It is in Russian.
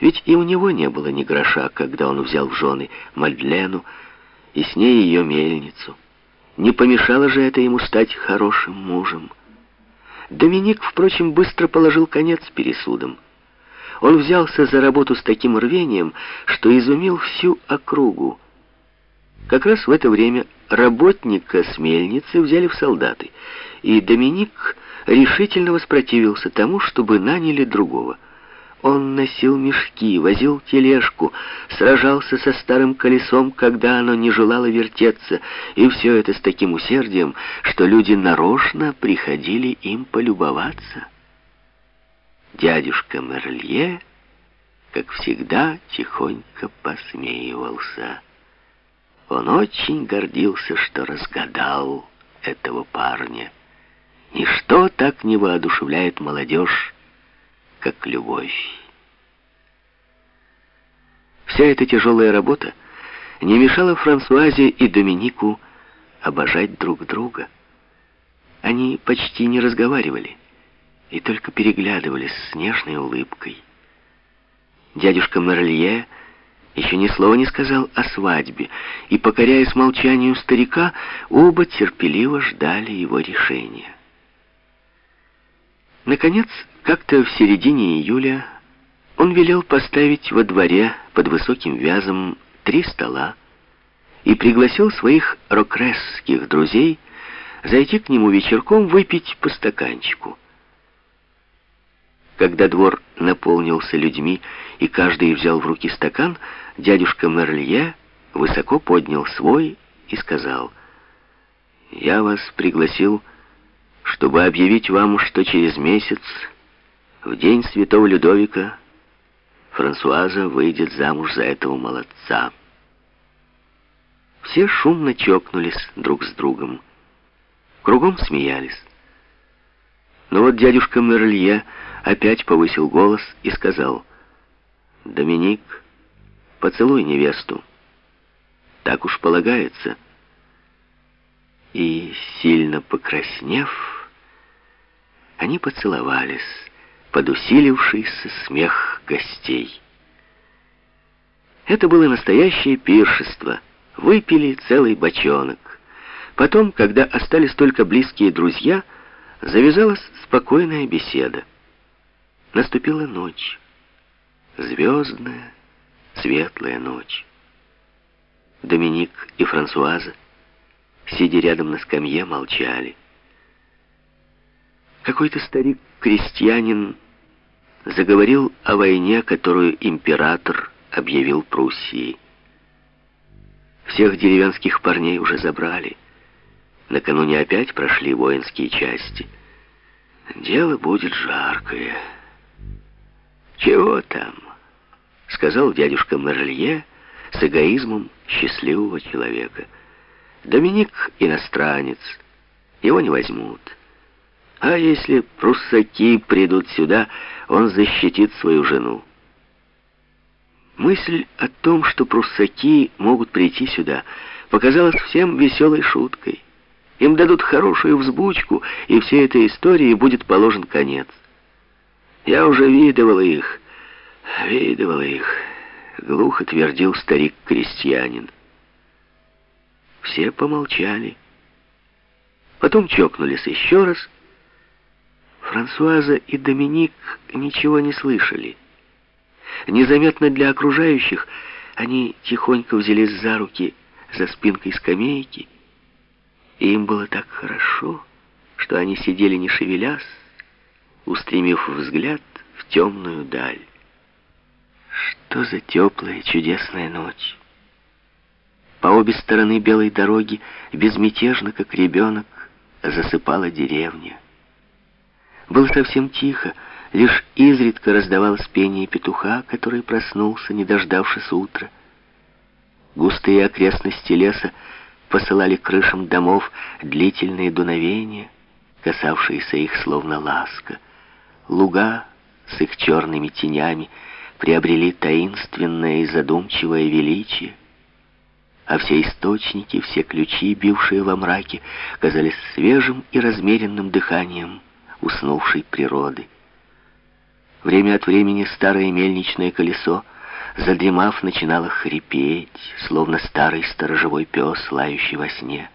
Ведь и у него не было ни гроша, когда он взял в жены Мадлену и с ней ее мельницу. Не помешало же это ему стать хорошим мужем. Доминик, впрочем, быстро положил конец пересудам. Он взялся за работу с таким рвением, что изумил всю округу. Как раз в это время работника с мельницы взяли в солдаты, и Доминик решительно воспротивился тому, чтобы наняли другого. Он носил мешки, возил тележку, сражался со старым колесом, когда оно не желало вертеться, и все это с таким усердием, что люди нарочно приходили им полюбоваться. Дядюшка Мерлье, как всегда, тихонько посмеивался. Он очень гордился, что разгадал этого парня. Ничто так не воодушевляет молодежь, как любовь. Вся эта тяжелая работа не мешала Франсуазе и Доминику обожать друг друга. Они почти не разговаривали и только переглядывались с нежной улыбкой. Дядюшка Мерлье еще ни слова не сказал о свадьбе, и, покоряясь молчанию старика, оба терпеливо ждали его решения. Наконец, как-то в середине июля он велел поставить во дворе под высоким вязом три стола и пригласил своих рокресских друзей зайти к нему вечерком выпить по стаканчику. Когда двор наполнился людьми, и каждый взял в руки стакан, дядюшка Мерлье высоко поднял свой и сказал, «Я вас пригласил, чтобы объявить вам, что через месяц, в день святого Людовика, Франсуаза выйдет замуж за этого молодца». Все шумно чокнулись друг с другом. Кругом смеялись. Но вот дядюшка Мерлье опять повысил голос и сказал, «Доминик, поцелуй невесту. Так уж полагается». И, сильно покраснев, они поцеловались под усилившийся смех гостей. Это было настоящее пиршество. Выпили целый бочонок. Потом, когда остались только близкие друзья, завязалась спокойная беседа. Наступила ночь. Звездная, светлая ночь. Доминик и Франсуаза, сидя рядом на скамье, молчали. Какой-то старик-крестьянин заговорил о войне, которую император объявил Пруссии. Всех деревенских парней уже забрали. Накануне опять прошли воинские части. Дело будет жаркое. «Чего там?» — сказал дядюшка Мерлье с эгоизмом счастливого человека. «Доминик — иностранец, его не возьмут. А если пруссаки придут сюда, он защитит свою жену». Мысль о том, что пруссаки могут прийти сюда, показалась всем веселой шуткой. Им дадут хорошую взбучку, и всей этой истории будет положен конец. Я уже видывал их, видывал их, глухо твердил старик-крестьянин. Все помолчали. Потом чокнулись еще раз. Франсуаза и Доминик ничего не слышали. Незаметно для окружающих они тихонько взялись за руки за спинкой скамейки, и им было так хорошо, что они сидели не шевелясь, устремив взгляд в темную даль. Что за теплая, чудесная ночь! По обе стороны белой дороги, безмятежно, как ребенок, засыпала деревня. Было совсем тихо, лишь изредка раздавалось пение петуха, который проснулся, не дождавшись утра. Густые окрестности леса посылали крышам домов длительные дуновения, касавшиеся их словно ласка. Луга с их черными тенями приобрели таинственное и задумчивое величие, а все источники, все ключи, бившие во мраке, казались свежим и размеренным дыханием уснувшей природы. Время от времени старое мельничное колесо, задремав, начинало хрипеть, словно старый сторожевой пес, лающий во сне.